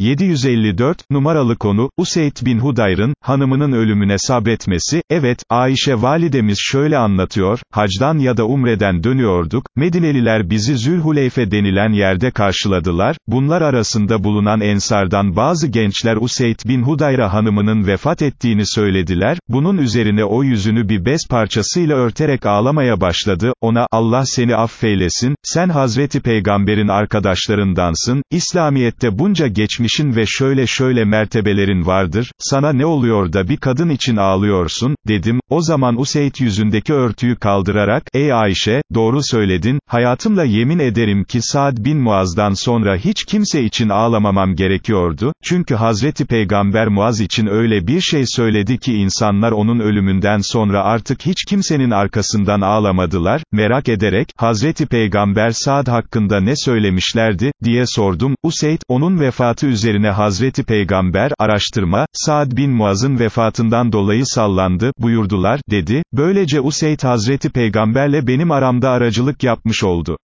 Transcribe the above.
754, numaralı konu, Useyd bin Hudayr'ın, hanımının ölümüne sabretmesi, evet, Ayşe validemiz şöyle anlatıyor, hacdan ya da umreden dönüyorduk, Medineliler bizi Zülhuleyfe denilen yerde karşıladılar, bunlar arasında bulunan ensardan bazı gençler Useyd bin Hudayr'a hanımının vefat ettiğini söylediler, bunun üzerine o yüzünü bir bez parçasıyla örterek ağlamaya başladı, ona, Allah seni affeylesin, sen Hazreti Peygamber'in arkadaşlarındansın, İslamiyet'te bunca geçmişin ve şöyle şöyle mertebelerin vardır, sana ne oluyor da bir kadın için ağlıyorsun, dedim, o zaman Useyd yüzündeki örtüyü kaldırarak, ey Ayşe, doğru söyledin, hayatımla yemin ederim ki Saad bin Muaz'dan sonra hiç kimse için ağlamamam gerekiyordu, çünkü Hazreti Peygamber Muaz için öyle bir şey söyledi ki insanlar onun ölümünden sonra artık hiç kimsenin arkasından ağlamadılar, merak ederek, Hazreti Peygamber Saad hakkında ne söylemişlerdi, diye sordum, Useyd, onun vefatı üzerine Hazreti Peygamber, araştırma, Saad bin Muaz'ın vefatından dolayı sallandı, buyurdular, dedi, böylece Useyd Hazreti Peygamberle benim aramda aracılık yapmış oldu.